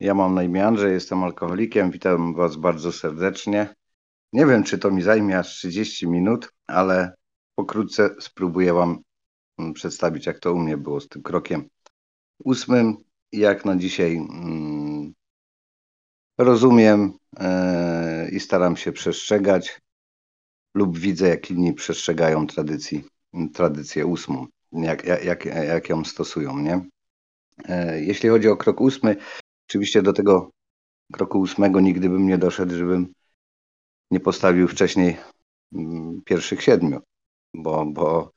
Ja mam na imię Andrzej, jestem alkoholikiem. Witam Was bardzo serdecznie. Nie wiem, czy to mi zajmie aż 30 minut, ale pokrótce spróbuję Wam mm, przedstawić, jak to u mnie było z tym krokiem ósmym jak na dzisiaj mm, rozumiem yy, i staram się przestrzegać lub widzę, jak inni przestrzegają tradycji, tradycję ósmą, jak, jak, jak ją stosują, nie? Yy, jeśli chodzi o krok ósmy, Oczywiście do tego kroku ósmego nigdy bym nie doszedł, żebym nie postawił wcześniej mm, pierwszych siedmiu, bo, bo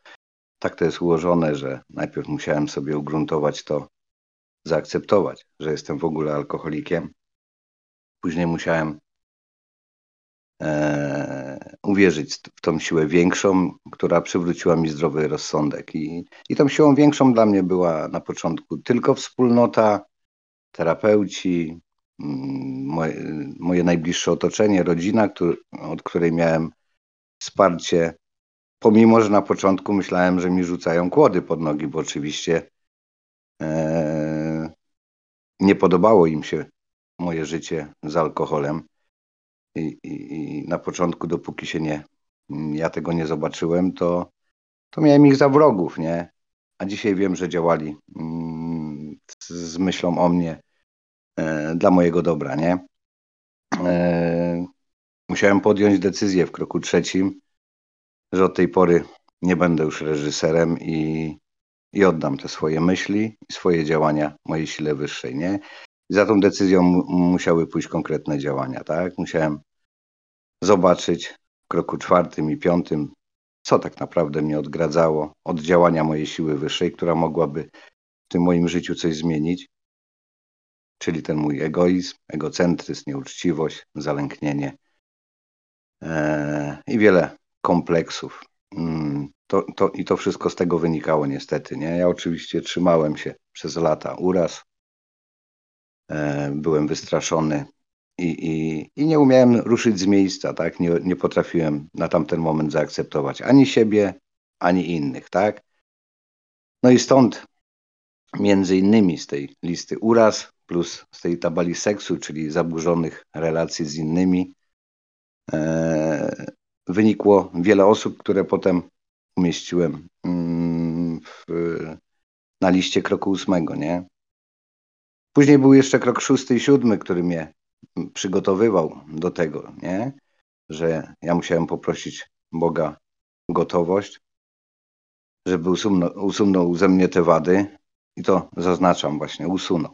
tak to jest ułożone, że najpierw musiałem sobie ugruntować to, zaakceptować, że jestem w ogóle alkoholikiem. Później musiałem e, uwierzyć w tą siłę większą, która przywróciła mi zdrowy rozsądek. I, I tą siłą większą dla mnie była na początku tylko wspólnota terapeuci, mm, moje, moje najbliższe otoczenie, rodzina, który, od której miałem wsparcie, pomimo, że na początku myślałem, że mi rzucają kłody pod nogi, bo oczywiście e, nie podobało im się moje życie z alkoholem. I, i, I, na początku, dopóki się nie, ja tego nie zobaczyłem, to, to miałem ich za wrogów, nie? A dzisiaj wiem, że działali mm, z myślą o mnie e, dla mojego dobra, nie? E, musiałem podjąć decyzję w kroku trzecim, że od tej pory nie będę już reżyserem i, i oddam te swoje myśli i swoje działania mojej sile wyższej, nie? Za tą decyzją musiały pójść konkretne działania, tak? Musiałem zobaczyć w kroku czwartym i piątym, co tak naprawdę mnie odgradzało od działania mojej siły wyższej, która mogłaby tym moim życiu coś zmienić, czyli ten mój egoizm, egocentryzm, nieuczciwość, zalęknienie e, i wiele kompleksów. Mm, to, to, I to wszystko z tego wynikało niestety. Nie? Ja oczywiście trzymałem się przez lata uraz, e, byłem wystraszony i, i, i nie umiałem ruszyć z miejsca, tak? Nie, nie potrafiłem na tamten moment zaakceptować ani siebie, ani innych, tak? No i stąd między innymi z tej listy uraz plus z tej tabeli seksu, czyli zaburzonych relacji z innymi, e, wynikło wiele osób, które potem umieściłem mm, w, na liście kroku ósmego, nie? Później był jeszcze krok szósty i siódmy, który mnie przygotowywał do tego, nie? że ja musiałem poprosić Boga gotowość, żeby usunął, usunął ze mnie te wady i to zaznaczam właśnie, usunął.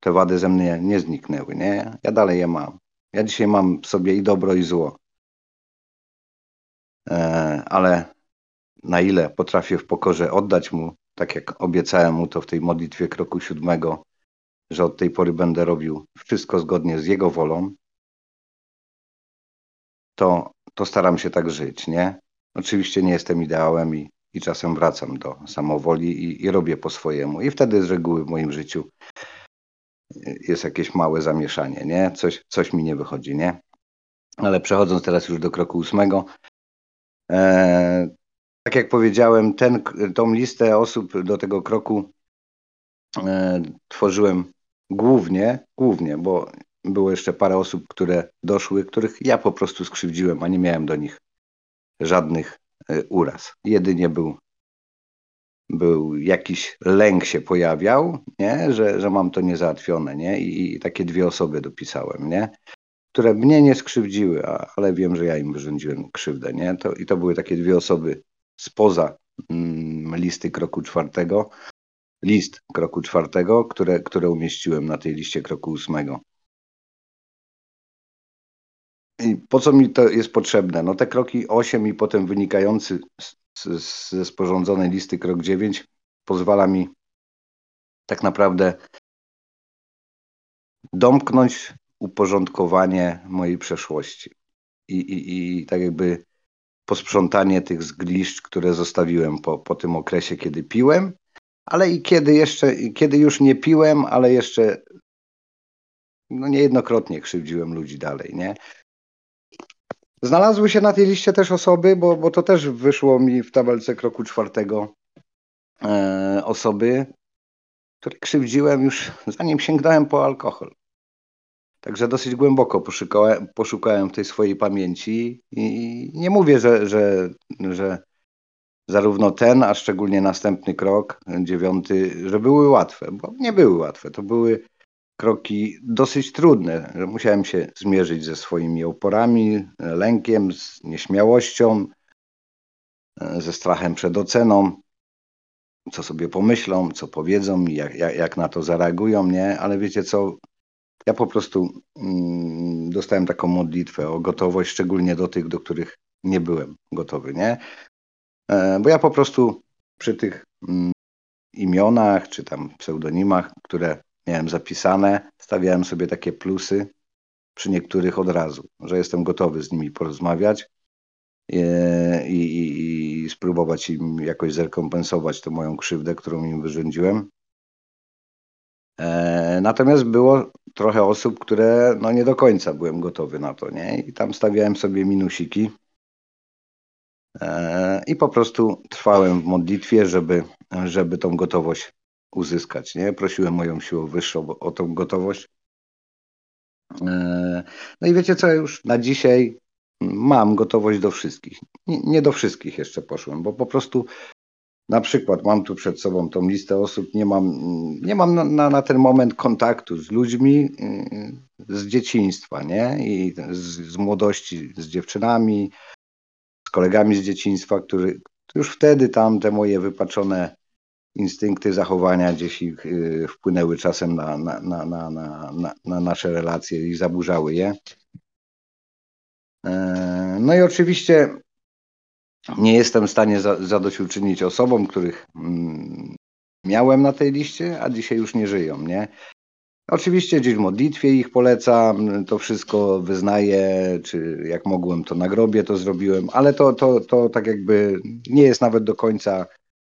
Te wady ze mnie nie zniknęły, nie? Ja dalej je mam. Ja dzisiaj mam w sobie i dobro, i zło. E, ale na ile potrafię w pokorze oddać Mu, tak jak obiecałem Mu to w tej modlitwie kroku siódmego, że od tej pory będę robił wszystko zgodnie z Jego wolą, to, to staram się tak żyć, nie? Oczywiście nie jestem ideałem i, i czasem wracam do samowoli i, i robię po swojemu. I wtedy z reguły w moim życiu jest jakieś małe zamieszanie, nie? Coś, coś mi nie wychodzi, nie? Ale przechodząc teraz już do kroku ósmego, e, tak jak powiedziałem, ten, tą listę osób do tego kroku e, tworzyłem Głównie, głównie, bo było jeszcze parę osób, które doszły, których ja po prostu skrzywdziłem, a nie miałem do nich żadnych uraz. Jedynie był, był jakiś lęk się pojawiał, nie? Że, że mam to niezałatwione, nie? I, i takie dwie osoby dopisałem, nie? które mnie nie skrzywdziły, a, ale wiem, że ja im wyrządziłem krzywdę, nie? To, I to były takie dwie osoby spoza mm, listy kroku czwartego, list kroku czwartego, które, które umieściłem na tej liście kroku ósmego. Po co mi to jest potrzebne? No te kroki 8 i potem wynikający z, ze sporządzonej listy krok 9 pozwala mi tak naprawdę domknąć uporządkowanie mojej przeszłości i, i, i tak jakby posprzątanie tych zgliszcz, które zostawiłem po, po tym okresie, kiedy piłem ale i kiedy jeszcze, kiedy już nie piłem, ale jeszcze no niejednokrotnie krzywdziłem ludzi dalej, nie? Znalazły się na tej liście też osoby, bo, bo to też wyszło mi w tabelce kroku czwartego e, osoby, które krzywdziłem już zanim sięgnąłem po alkohol. Także dosyć głęboko poszukałem, poszukałem tej swojej pamięci i nie mówię, że, że, że zarówno ten, a szczególnie następny krok, dziewiąty, że były łatwe, bo nie były łatwe. To były kroki dosyć trudne, że musiałem się zmierzyć ze swoimi oporami, lękiem, z nieśmiałością, ze strachem przed oceną, co sobie pomyślą, co powiedzą i jak, jak, jak na to zareagują, nie? Ale wiecie co, ja po prostu mm, dostałem taką modlitwę o gotowość, szczególnie do tych, do których nie byłem gotowy, nie? E, bo ja po prostu przy tych mm, imionach czy tam pseudonimach, które miałem zapisane, stawiałem sobie takie plusy przy niektórych od razu, że jestem gotowy z nimi porozmawiać e, i, i, i spróbować im jakoś zrekompensować tę moją krzywdę, którą im wyrządziłem. E, natomiast było trochę osób, które no nie do końca byłem gotowy na to, nie? I tam stawiałem sobie minusiki. E, I po prostu trwałem w modlitwie, żeby, żeby tą gotowość uzyskać, nie? Prosiłem moją siłę wyższą o tą gotowość. E, no i wiecie co, już na dzisiaj mam gotowość do wszystkich. Nie, nie do wszystkich jeszcze poszłem, bo po prostu na przykład mam tu przed sobą tą listę osób, nie mam, nie mam na, na ten moment kontaktu z ludźmi y, z dzieciństwa, nie? I z, z młodości, z dziewczynami, z kolegami z dzieciństwa, którzy już wtedy tam te moje wypaczone instynkty zachowania gdzieś ich y, wpłynęły czasem na, na, na, na, na, na nasze relacje i zaburzały je. E, no i oczywiście nie jestem w stanie za, zadośćuczynić osobom, których mm, miałem na tej liście, a dzisiaj już nie żyją, nie? Oczywiście gdzieś w modlitwie ich polecam, to wszystko wyznaję, czy jak mogłem to na grobie to zrobiłem, ale to, to, to tak jakby nie jest nawet do końca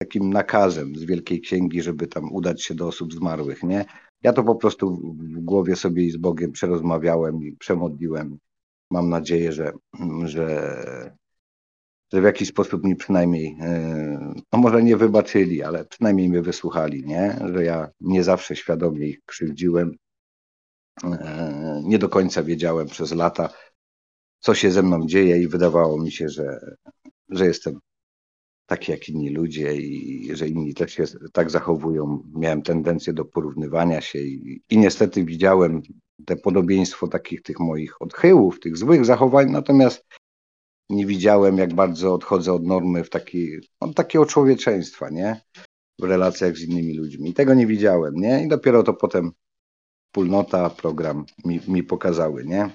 takim nakazem z Wielkiej Księgi, żeby tam udać się do osób zmarłych, nie? Ja to po prostu w głowie sobie i z Bogiem przerozmawiałem i przemodliłem. Mam nadzieję, że, że że w jakiś sposób mi przynajmniej, e, no może nie wybaczyli, ale przynajmniej mnie wysłuchali, nie? że ja nie zawsze świadomie ich krzywdziłem. E, nie do końca wiedziałem przez lata, co się ze mną dzieje i wydawało mi się, że, że jestem taki jak inni ludzie i że inni też się tak zachowują. Miałem tendencję do porównywania się i, i niestety widziałem te podobieństwo takich tych moich odchyłów, tych złych zachowań, natomiast nie widziałem, jak bardzo odchodzę od normy w taki, od takiego człowieczeństwa, nie? W relacjach z innymi ludźmi. Tego nie widziałem, nie? I dopiero to potem wspólnota, program mi, mi pokazały, nie?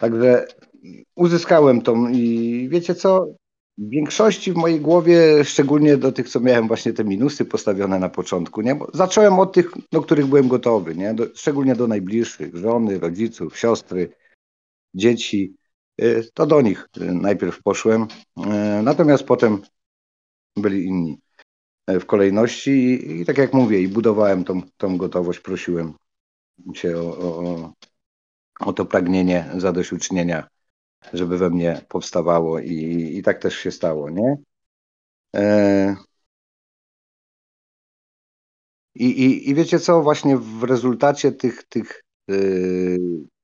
Także uzyskałem tą i wiecie co? W większości w mojej głowie, szczególnie do tych, co miałem właśnie te minusy postawione na początku, nie? Bo zacząłem od tych, do których byłem gotowy, nie? Do, szczególnie do najbliższych, żony, rodziców, siostry, dzieci. Y, to do nich y, najpierw poszłem, y, natomiast potem byli inni w kolejności i, i tak jak mówię, i budowałem tą, tą gotowość, prosiłem się o, o, o to pragnienie zadośćuczynienia, żeby we mnie powstawało i, i tak też się stało, nie? E... I, i, I wiecie co, właśnie w rezultacie tych, tych yy,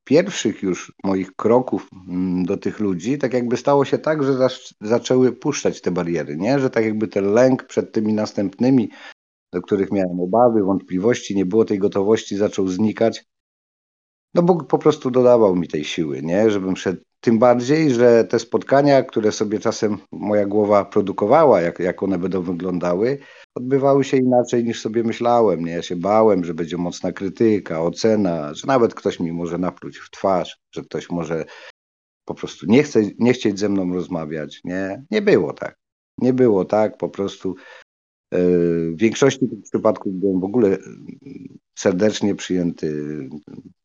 pierwszych już moich kroków mm, do tych ludzi, tak jakby stało się tak, że zaczęły puszczać te bariery, nie? Że tak jakby ten lęk przed tymi następnymi, do których miałem obawy, wątpliwości, nie było tej gotowości, zaczął znikać. No Bóg po prostu dodawał mi tej siły, nie? Żebym szedł. Tym bardziej, że te spotkania, które sobie czasem moja głowa produkowała, jak, jak one będą wyglądały, odbywały się inaczej niż sobie myślałem. Nie? Ja się bałem, że będzie mocna krytyka, ocena, że nawet ktoś mi może napluć w twarz, że ktoś może po prostu nie, chce, nie chcieć ze mną rozmawiać. Nie, nie było tak. Nie było tak, po prostu w większości tych przypadków byłem w ogóle serdecznie przyjęty.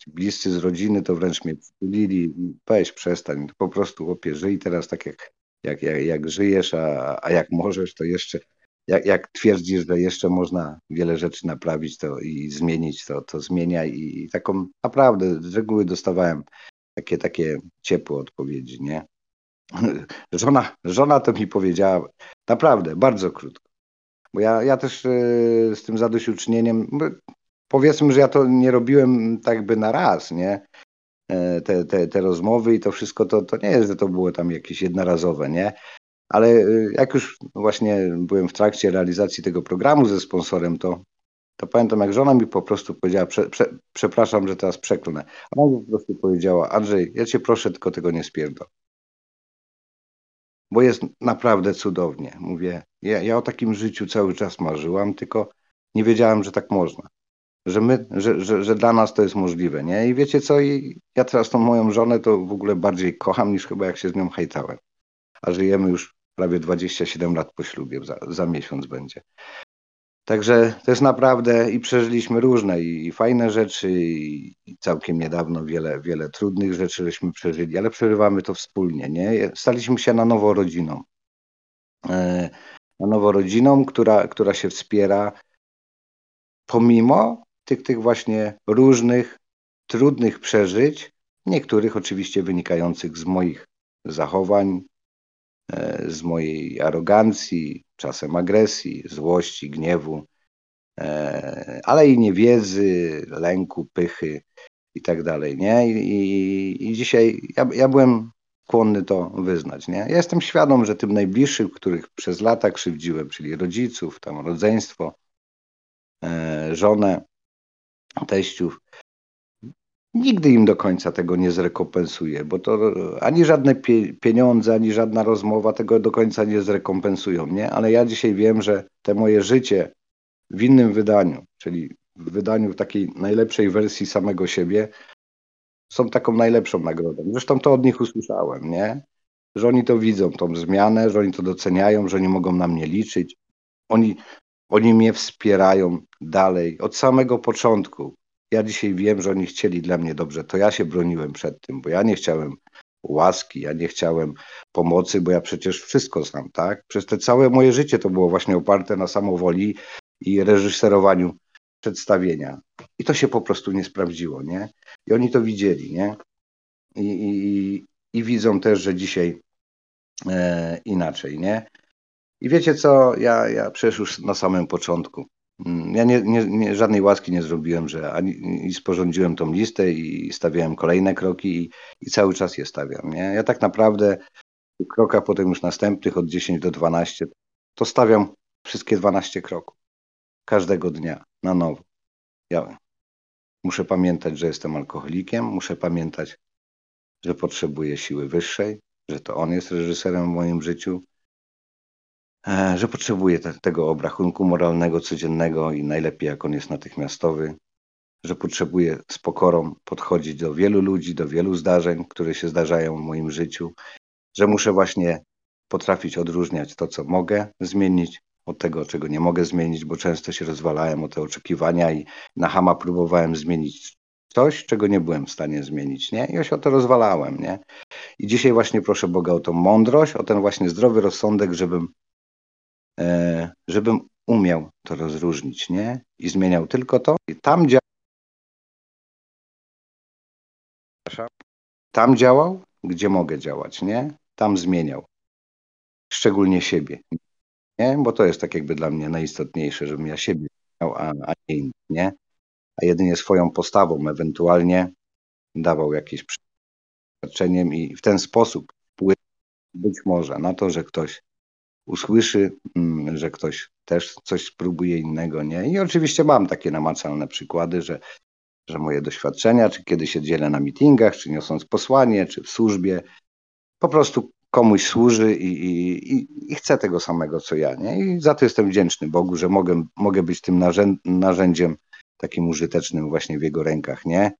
Bliscy z rodziny to wręcz mnie przytulili. Weź, przestań, po prostu opie, żyj teraz tak jak, jak, jak, jak żyjesz, a, a jak możesz, to jeszcze jak, jak twierdzisz, że jeszcze można wiele rzeczy naprawić to i zmienić, to, to zmienia i taką naprawdę z reguły dostawałem takie, takie ciepłe odpowiedzi, nie? Żona, żona to mi powiedziała naprawdę bardzo krótko. Bo ja, ja też yy, z tym zadośćuczynieniem, powiedzmy, że ja to nie robiłem tak by na raz, nie? E, te, te, te rozmowy i to wszystko, to, to nie jest, że to było tam jakieś jednorazowe, nie? Ale y, jak już właśnie byłem w trakcie realizacji tego programu ze sponsorem, to, to pamiętam, jak żona mi po prostu powiedziała, prze, prze, przepraszam, że teraz przeklnę. Ona po prostu powiedziała, Andrzej, ja cię proszę, tylko tego nie spierdol. Bo jest naprawdę cudownie. Mówię, ja, ja o takim życiu cały czas marzyłam, tylko nie wiedziałem, że tak można że, my, że, że, że dla nas to jest możliwe, nie? I wiecie co, I ja teraz tą moją żonę to w ogóle bardziej kocham niż chyba jak się z nią hejtałem. A żyjemy już prawie 27 lat po ślubie, za, za miesiąc będzie. Także to jest naprawdę i przeżyliśmy różne i, fajne rzeczy i, całkiem niedawno wiele, wiele trudnych rzeczy żeśmy przeżyli, ale przeżywamy to wspólnie, nie? Staliśmy się na nowo rodziną. E, na nowo rodziną, która, która się wspiera pomimo tych, tych właśnie różnych, trudnych przeżyć, niektórych oczywiście wynikających z moich zachowań, z mojej arogancji, czasem agresji, złości, gniewu, e, ale i niewiedzy, lęku, pychy i tak dalej, nie? I, i, i dzisiaj ja, ja byłem skłonny to wyznać, nie? Ja jestem świadom, że tym najbliższym, których przez lata krzywdziłem, czyli rodziców, tam rodzeństwo, e, żonę, teściów, nigdy im do końca tego nie zrekompensuje, bo to ani żadne pie pieniądze, ani żadna rozmowa tego do końca nie zrekompensują, nie? Ale ja dzisiaj wiem, że te moje życie w innym wydaniu, czyli w wydaniu takiej najlepszej wersji samego siebie, są taką najlepszą nagrodą. Zresztą to od nich usłyszałem, nie? Że oni to widzą, tą zmianę, że oni to doceniają, że oni mogą na mnie liczyć. Oni oni mnie wspierają dalej od samego początku. Ja dzisiaj wiem, że oni chcieli dla mnie dobrze. To ja się broniłem przed tym, bo ja nie chciałem łaski, ja nie chciałem pomocy, bo ja przecież wszystko znam, tak? Przez te całe moje życie to było właśnie oparte na samowoli i reżyserowaniu przedstawienia. I to się po prostu nie sprawdziło, nie? I oni to widzieli, nie? I, i, i widzą też, że dzisiaj e, inaczej, nie? I wiecie co, ja, ja przecież już na samym początku, ja nie, nie, nie, żadnej łaski nie zrobiłem, że ani i sporządziłem tą listę i stawiałem kolejne kroki i, i cały czas je stawiam. Nie? Ja tak naprawdę w krokach potem już następnych od 10 do 12 to stawiam wszystkie 12 kroków. Każdego dnia na nowo. Ja muszę pamiętać, że jestem alkoholikiem, muszę pamiętać, że potrzebuję siły wyższej, że to on jest reżyserem w moim życiu, że potrzebuje te, tego obrachunku moralnego codziennego i najlepiej jak on jest natychmiastowy, że potrzebuję z pokorą podchodzić do wielu ludzi, do wielu zdarzeń, które się zdarzają w moim życiu, że muszę właśnie potrafić odróżniać to, co mogę zmienić, od tego, czego nie mogę zmienić, bo często się rozwalałem o te oczekiwania i na hama próbowałem zmienić coś, czego nie byłem w stanie zmienić, nie? I ja się o to rozwalałem, nie? I dzisiaj właśnie proszę Boga o tą mądrość, o ten właśnie zdrowy rozsądek, żebym E, żebym umiał to rozróżnić, nie? I zmieniał tylko to. I tam działał. Tam działał, gdzie mogę działać, nie? Tam zmieniał. Szczególnie siebie. Nie? Bo to jest tak jakby dla mnie najistotniejsze, żebym ja siebie zmieniał, a, a nie innych, nie? A jedynie swoją postawą ewentualnie dawał jakieś przeświadczeniem i w ten sposób być może na to, że ktoś usłyszy, mm, że ktoś też coś spróbuje innego, nie? I oczywiście mam takie namacalne przykłady, że, że moje doświadczenia, czy kiedy się dzielę na meetingach, czy niosąc posłanie, czy w służbie, po prostu komuś służy i, i, i, chcę tego samego, co ja, nie? I za to jestem wdzięczny Bogu, że mogę, mogę być tym narzędziem takim użytecznym właśnie w Jego rękach, nie?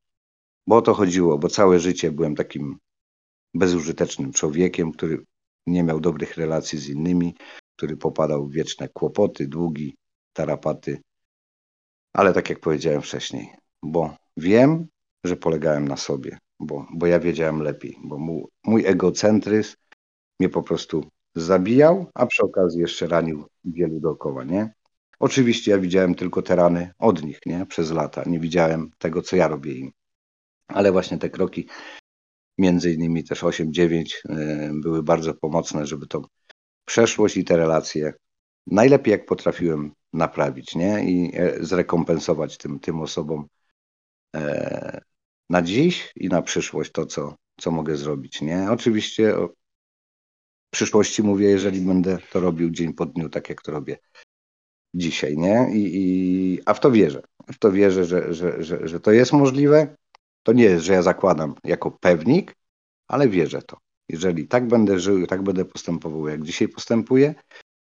Bo o to chodziło, bo całe życie byłem takim bezużytecznym człowiekiem, który nie miał dobrych relacji z innymi, który popadał w wieczne kłopoty, długi, tarapaty. Ale tak jak powiedziałem wcześniej, bo wiem, że polegałem na sobie, bo, bo ja wiedziałem lepiej, bo mój, mój egocentryzm mnie po prostu zabijał, a przy okazji jeszcze ranił wielu dookoła, nie? Oczywiście ja widziałem tylko te rany od nich, nie? Przez lata. Nie widziałem tego, co ja robię im. Ale właśnie te kroki między innymi też 8-9 e, były bardzo pomocne, żeby tą przeszłość i te relacje najlepiej jak potrafiłem naprawić, nie? I e, zrekompensować tym, tym osobom e, na dziś i na przyszłość to, co, co mogę zrobić, nie? Oczywiście o przyszłości mówię, jeżeli będę to robił dzień po dniu, tak jak to robię dzisiaj, nie? I, i, a w to wierzę. W to wierzę, że, że, że, że to jest możliwe. To nie jest, że ja zakładam jako pewnik, ale wierzę to. Jeżeli tak będę żył, tak będę postępował, jak dzisiaj postępuję,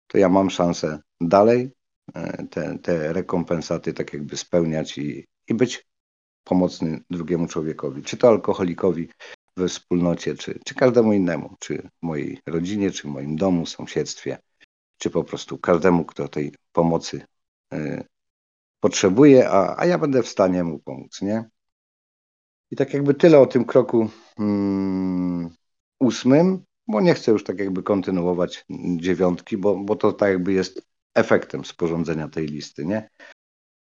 to ja mam szansę dalej e, te, te rekompensaty tak jakby spełniać i, i być pomocny drugiemu człowiekowi, czy to alkoholikowi we wspólnocie, czy, czy każdemu innemu, czy mojej rodzinie, czy moim domu, sąsiedztwie, czy po prostu każdemu, kto tej pomocy y, potrzebuje, a, a ja będę w stanie mu pomóc, nie? I tak jakby tyle o tym kroku mm, ósmym, bo nie chcę już tak jakby kontynuować dziewiątki, bo, bo to tak jakby jest efektem sporządzenia tej listy, nie?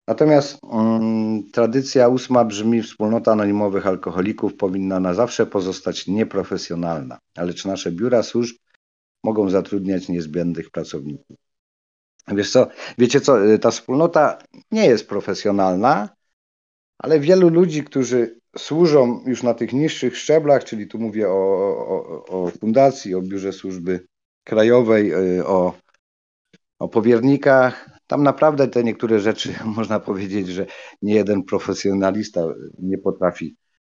Natomiast um, tradycja ósma brzmi: Wspólnota anonimowych alkoholików powinna na zawsze pozostać nieprofesjonalna, ale czy nasze biura służb mogą zatrudniać niezbędnych pracowników? Wiesz co, wiecie co, ta wspólnota nie jest profesjonalna, ale wielu ludzi, którzy służą już na tych niższych szczeblach, czyli tu mówię o, o, o fundacji, o biurze służby krajowej, y, o, o powiernikach, tam naprawdę te niektóre rzeczy można powiedzieć, że nie jeden profesjonalista nie potrafi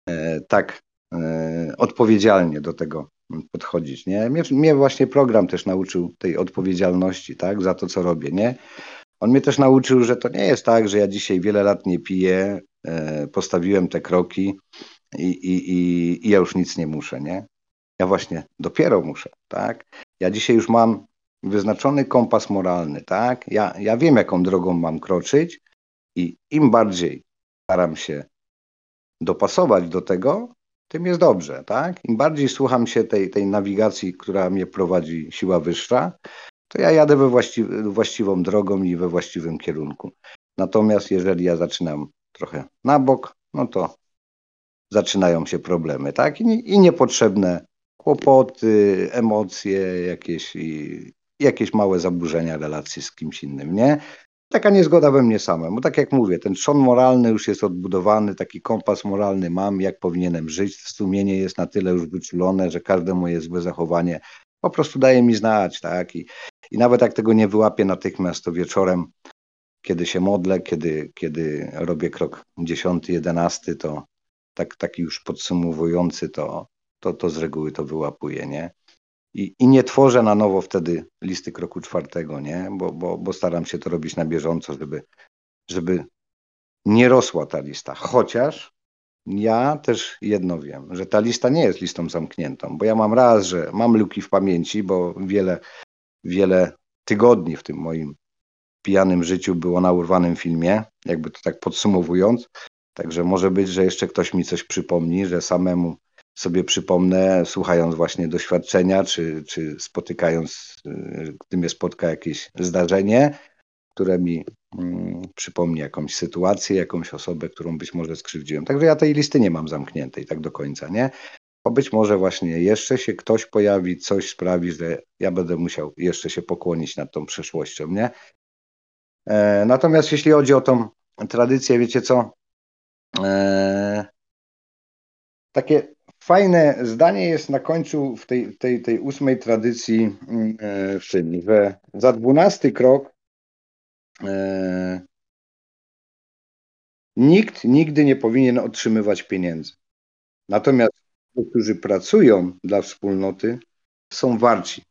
e, tak e, odpowiedzialnie do tego podchodzić. Nie? Mnie, mnie, właśnie program też nauczył tej odpowiedzialności tak, za to, co robię. Nie? On mnie też nauczył, że to nie jest tak, że ja dzisiaj wiele lat nie piję, e, postawiłem te kroki i, i, i, i ja już nic nie muszę. Nie? Ja właśnie dopiero muszę. Tak? Ja dzisiaj już mam wyznaczony kompas moralny, tak? Ja, ja wiem, jaką drogą mam kroczyć i im bardziej staram się dopasować do tego, tym jest dobrze, tak? Im bardziej słucham się tej, tej nawigacji, która mnie prowadzi siła wyższa, to ja jadę we właści właściwą drogą i we właściwym kierunku. Natomiast jeżeli ja zaczynam trochę na bok, no to zaczynają się problemy, tak? I, i niepotrzebne kłopoty, emocje jakieś i, jakieś małe zaburzenia relacji z kimś innym, nie? Taka niezgoda we mnie samym, bo tak jak mówię, ten trzon moralny już jest odbudowany, taki kompas moralny mam, jak powinienem żyć, sumienie jest na tyle już wyczulone, że każde moje złe zachowanie po prostu daje mi znać, tak? I, i nawet jak tego nie wyłapię natychmiast, to wieczorem, kiedy się modlę, kiedy, kiedy robię krok dziesiąty, jedenasty, to tak, taki już podsumowujący, to, to, to z reguły to wyłapuję, nie? I, I nie tworzę na nowo wtedy listy kroku czwartego, nie? Bo, bo, bo staram się to robić na bieżąco, żeby, żeby nie rosła ta lista. Chociaż ja też jedno wiem, że ta lista nie jest listą zamkniętą, bo ja mam raz, że mam luki w pamięci, bo wiele, wiele tygodni w tym moim pijanym życiu było na urwanym filmie, jakby to tak podsumowując. Także może być, że jeszcze ktoś mi coś przypomni, że samemu sobie przypomnę, słuchając właśnie doświadczenia, czy, czy spotykając, y, gdy mnie spotka jakieś zdarzenie, które mi mm, przypomni jakąś sytuację, jakąś osobę, którą być może skrzywdziłem. Także ja tej listy nie mam zamkniętej tak do końca, nie? Bo być może właśnie jeszcze się ktoś pojawi, coś sprawi, że ja będę musiał jeszcze się pokłonić nad tą przeszłością, nie? E, natomiast jeśli chodzi o tą tradycję, wiecie co? E, takie Fajne zdanie jest na końcu w tej, tej, tej ósmej tradycji mm, e, w Szydni, że za dwunasty krok e, nikt nigdy nie powinien otrzymywać pieniędzy. Natomiast którzy pracują dla wspólnoty, są warci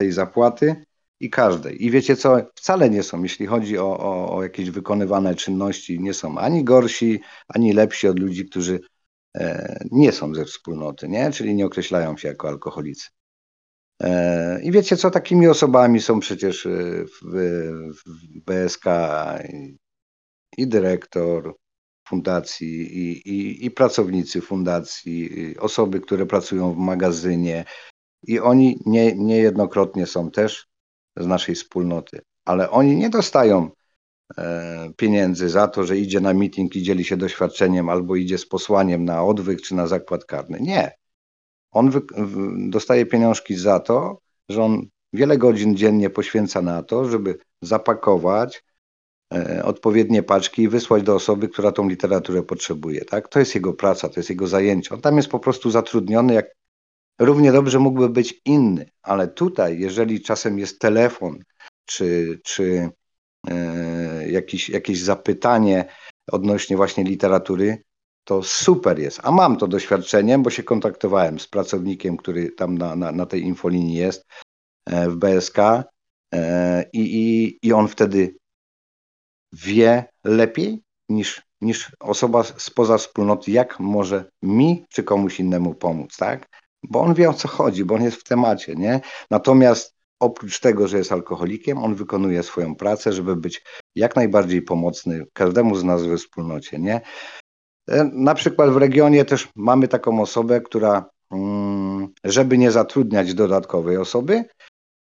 tej zapłaty i każdej. I wiecie co, wcale nie są, jeśli chodzi o, o, o jakieś wykonywane czynności, nie są ani gorsi, ani lepsi od ludzi, którzy E, nie są ze wspólnoty, nie? czyli nie określają się jako alkoholicy. E, I wiecie co, takimi osobami są przecież e, w, w BSK i, i dyrektor fundacji, i, i, i, pracownicy fundacji, i osoby, które pracują w magazynie, i oni nie, niejednokrotnie są też z naszej wspólnoty, ale oni nie dostają E, pieniędzy za to, że idzie na meeting i dzieli się doświadczeniem albo idzie z posłaniem na odwyk czy na zakład karny. Nie. On dostaje pieniążki za to, że on wiele godzin dziennie poświęca na to, żeby zapakować odpowiednie paczki i wysłać do osoby, która tą literaturę potrzebuje. Tak? To jest jego praca, to jest jego zajęcie. On tam jest po prostu zatrudniony, jak równie dobrze mógłby być inny, ale tutaj, jeżeli czasem jest telefon, czy, czy e, jakiś, jakieś zapytanie odnośnie właśnie literatury, to super jest. A mam to doświadczenie, bo się kontaktowałem z pracownikiem, który tam na, na, na tej infolinii jest e, w BSK e, i, i, i on wtedy wie lepiej niż, niż osoba spoza wspólnoty, jak może mi czy komuś innemu pomóc, tak? Bo on wie o co chodzi, bo on jest w temacie, nie? Natomiast oprócz tego, że jest alkoholikiem, on wykonuje swoją pracę, żeby być jak najbardziej pomocny każdemu z nas we wspólnocie, nie? E, na przykład w regionie też mamy taką osobę, która, mm, żeby nie zatrudniać dodatkowej osoby,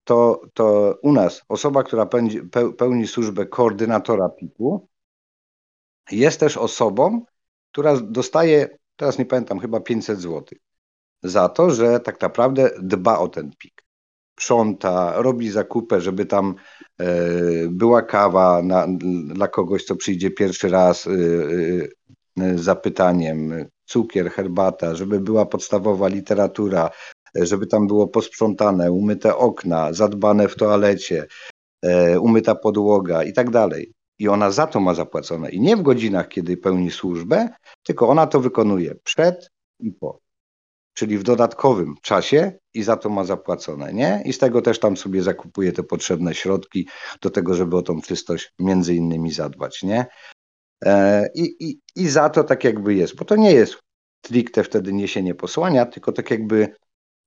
to, to u nas osoba, która pełni, pełni służbę koordynatora PIK-u, jest też osobą, która dostaje, teraz nie pamiętam, chyba 500 zł za to, że tak naprawdę dba o ten PIK. Sprząta, robi zakupę, żeby tam e, była kawa na, dla kogoś, co przyjdzie pierwszy raz, e, z zapytaniem, cukier, herbata, żeby była podstawowa literatura, żeby tam było posprzątane, umyte okna, zadbane w toalecie, e, umyta podłoga i tak dalej. I ona za to ma zapłacone. I nie w godzinach, kiedy pełni służbę, tylko ona to wykonuje przed i po. Czyli w dodatkowym czasie i za to ma zapłacone, nie? I z tego też tam sobie zakupuje te potrzebne środki do tego, żeby o tą czystość między innymi zadbać, nie? E, I, i, I za to tak jakby jest, bo to nie jest stricte wtedy niesienie posłania, tylko tak jakby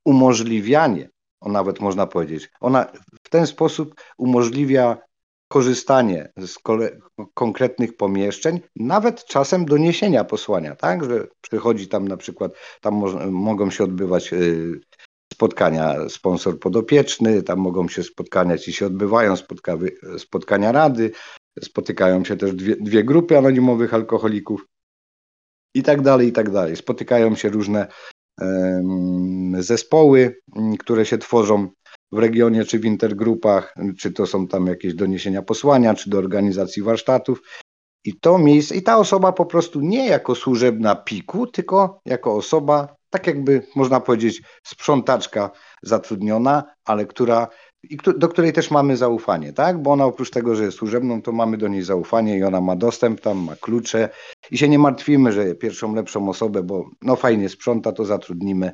umożliwianie, o nawet można powiedzieć. Ona w ten sposób umożliwia korzystanie z konkretnych pomieszczeń, nawet czasem do niesienia posłania, tak, że przychodzi tam na przykład, tam mo mogą się odbywać y, spotkania sponsor podopieczny, tam mogą się spotkania, ci się odbywają spotkania rady, spotykają się też dwie, dwie grupy anonimowych alkoholików i tak dalej, i tak dalej. Spotykają się różne zespoły, które się tworzą w regionie czy w intergrupach, czy to są tam jakieś doniesienia posłania, czy do organizacji warsztatów. I to miejsce, i ta osoba po prostu nie jako służebna piku, tylko jako osoba, tak jakby można powiedzieć, sprzątaczka zatrudniona, ale która i do której też mamy zaufanie, tak? Bo ona oprócz tego, że jest służebną, to mamy do niej zaufanie i ona ma dostęp tam, ma klucze i się nie martwimy, że pierwszą lepszą osobę, bo no fajnie sprząta, to zatrudnimy,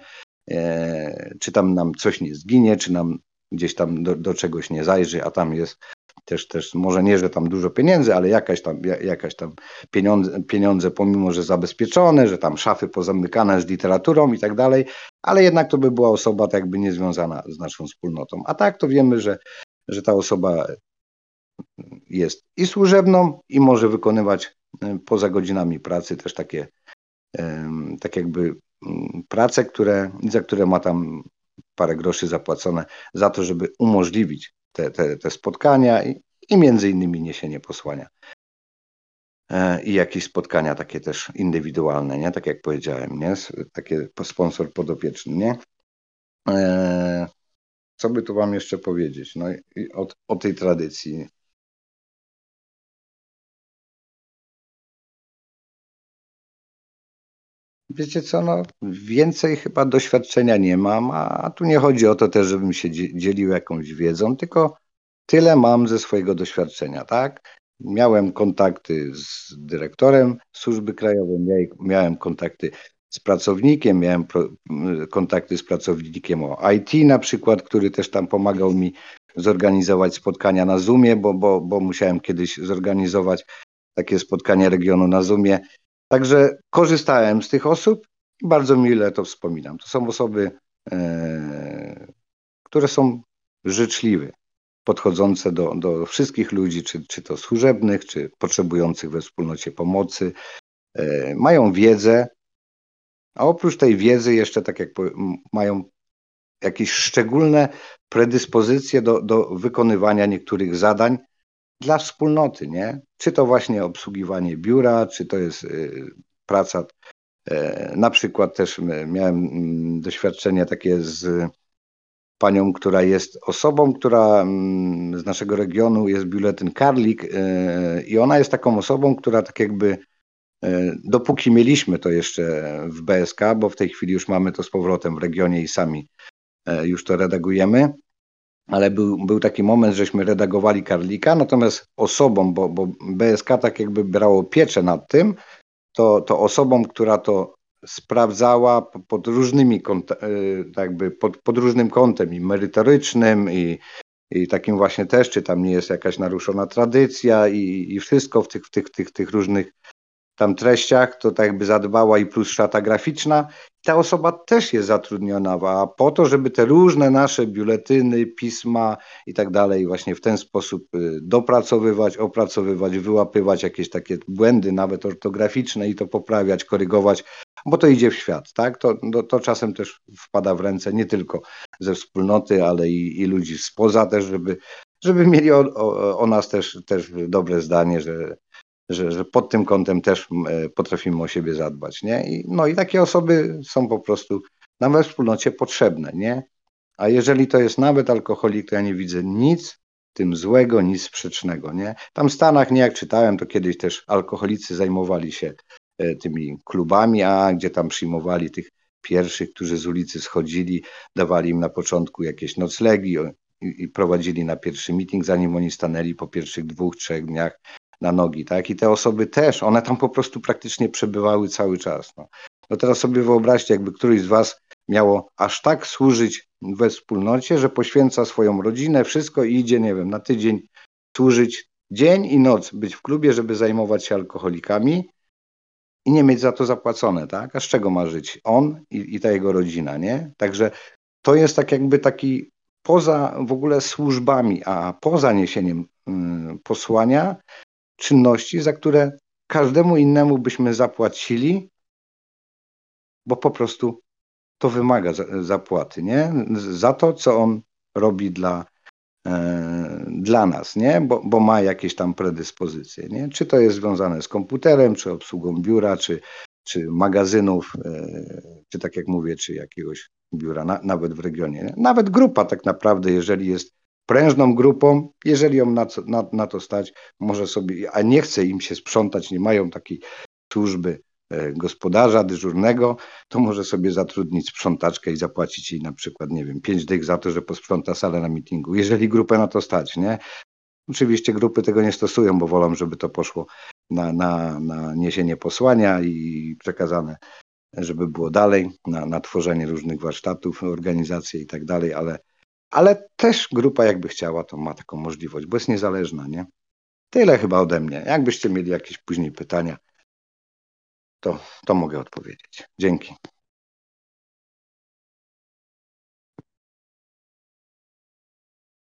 e, czy tam nam coś nie zginie, czy nam gdzieś tam do, do czegoś nie zajrzy, a tam jest też, też może nie, że tam dużo pieniędzy, ale jakaś tam, jakaś tam pieniądze, pieniądze, pomimo, że zabezpieczone, że tam szafy pozamykane z literaturą i tak dalej, ale jednak to by była osoba tak jakby niezwiązana z naszą wspólnotą. A tak to wiemy, że, że ta osoba jest i służebną, i może wykonywać e, poza godzinami pracy też takie, tak jakby mm, prace, które, za które ma tam parę groszy zapłacone za to, żeby umożliwić te, te, te spotkania i, i między innymi niesienie posłania. E, I jakieś spotkania takie też indywidualne, nie? Tak jak powiedziałem, nie? Takie sponsor podopieczny, nie? E, co by tu wam jeszcze powiedzieć? No i o tej tradycji. Wiecie co, no więcej chyba doświadczenia nie mam, a tu nie chodzi o to też, żebym się dzielił jakąś wiedzą, tylko tyle mam ze swojego doświadczenia, tak? Miałem kontakty z dyrektorem służby krajowej, miałem kontakty z pracownikiem, miałem kontakty z pracownikiem o IT na przykład, który też tam pomagał mi zorganizować spotkania na Zoomie, bo, bo, bo musiałem kiedyś zorganizować takie spotkanie regionu na Zoomie Także korzystałem z tych osób i bardzo mile to wspominam. To są osoby, e, które są życzliwe, podchodzące do, do wszystkich ludzi, czy, czy to służebnych, czy potrzebujących we wspólnocie pomocy. E, mają wiedzę, a oprócz tej wiedzy jeszcze tak jak mają jakieś szczególne predyspozycje do, do wykonywania niektórych zadań, dla wspólnoty, nie? Czy to właśnie obsługiwanie biura, czy to jest y, praca. E, na przykład też miałem mm, doświadczenie takie z panią, która jest osobą, która mm, z naszego regionu jest biuletyn Karlik i ona jest taką osobą, która tak jakby dopóki mieliśmy to jeszcze w BSK, bo w tej chwili już mamy to z powrotem w regionie i sami już to redagujemy, ale był, był taki moment, żeśmy redagowali Karlika, natomiast osobą, bo, bo BSK tak jakby brało pieczę nad tym, to, to osobą, która to sprawdzała pod różnymi y, jakby pod, pod różnym kątem i merytorycznym i, i takim właśnie też, czy tam nie jest jakaś naruszona tradycja i, i wszystko w tych, w tych, tych, tych różnych tam treściach, to tak jakby zadbała i plus szata graficzna. Ta osoba też jest zatrudniona a po to, żeby te różne nasze biuletyny, pisma i tak dalej właśnie w ten sposób y, dopracowywać, opracowywać, wyłapywać jakieś takie błędy, nawet ortograficzne i to poprawiać, korygować, bo to idzie w świat, tak? To, to, to czasem też wpada w ręce nie tylko ze wspólnoty, ale i, i ludzi spoza też, żeby, żeby mieli o, o, o nas też, też dobre zdanie, że, że, że pod tym kątem też e, potrafimy o siebie zadbać, nie? I, no i takie osoby są po prostu nam we wspólnocie potrzebne, nie? A jeżeli to jest nawet alkoholik, to ja nie widzę nic tym złego, nic sprzecznego, nie? Tam w Stanach, nie jak czytałem, to kiedyś też alkoholicy zajmowali się e, tymi klubami, a gdzie tam przyjmowali tych pierwszych, którzy z ulicy schodzili, dawali im na początku jakieś noclegi i, i prowadzili na pierwszy meeting, zanim oni stanęli po pierwszych dwóch, trzech dniach na nogi, tak? I te osoby też, one tam po prostu praktycznie przebywały cały czas. No, no teraz sobie wyobraźcie, jakby któryś z was miało aż tak służyć we wspólnocie, że poświęca swoją rodzinę, wszystko i idzie, nie wiem, na tydzień służyć dzień i noc, być w klubie, żeby zajmować się alkoholikami i nie mieć za to zapłacone, tak? A z czego ma żyć on i, i ta jego rodzina, nie? Także to jest tak jakby taki poza w ogóle służbami, a poza niesieniem y, posłania, czynności, za które każdemu innemu byśmy zapłacili, bo po prostu to wymaga zapłaty, nie? Za to, co on robi dla, e, dla nas, nie? Bo, bo ma jakieś tam predyspozycje, nie? Czy to jest związane z komputerem, czy obsługą biura, czy, czy magazynów, e, czy tak jak mówię, czy jakiegoś biura, na, nawet w regionie. Nie? Nawet grupa tak naprawdę, jeżeli jest prężną grupą, jeżeli ją na, na, na to stać, może sobie, a nie chce im się sprzątać, nie mają takiej służby e, gospodarza dyżurnego, to może sobie zatrudnić sprzątaczkę i zapłacić jej na przykład, nie wiem, pięć dych za to, że posprząta salę na mitingu, jeżeli grupę na to stać, nie? Oczywiście grupy tego nie stosują, bo wolą, żeby to poszło na, na, na niesienie posłania i przekazane, żeby było dalej, na, na tworzenie różnych warsztatów, organizacje i tak dalej, ale ale też grupa jakby chciała, to ma taką możliwość, bo jest niezależna, nie? Tyle chyba ode mnie. Jakbyście mieli jakieś później pytania, to, to mogę odpowiedzieć. Dzięki.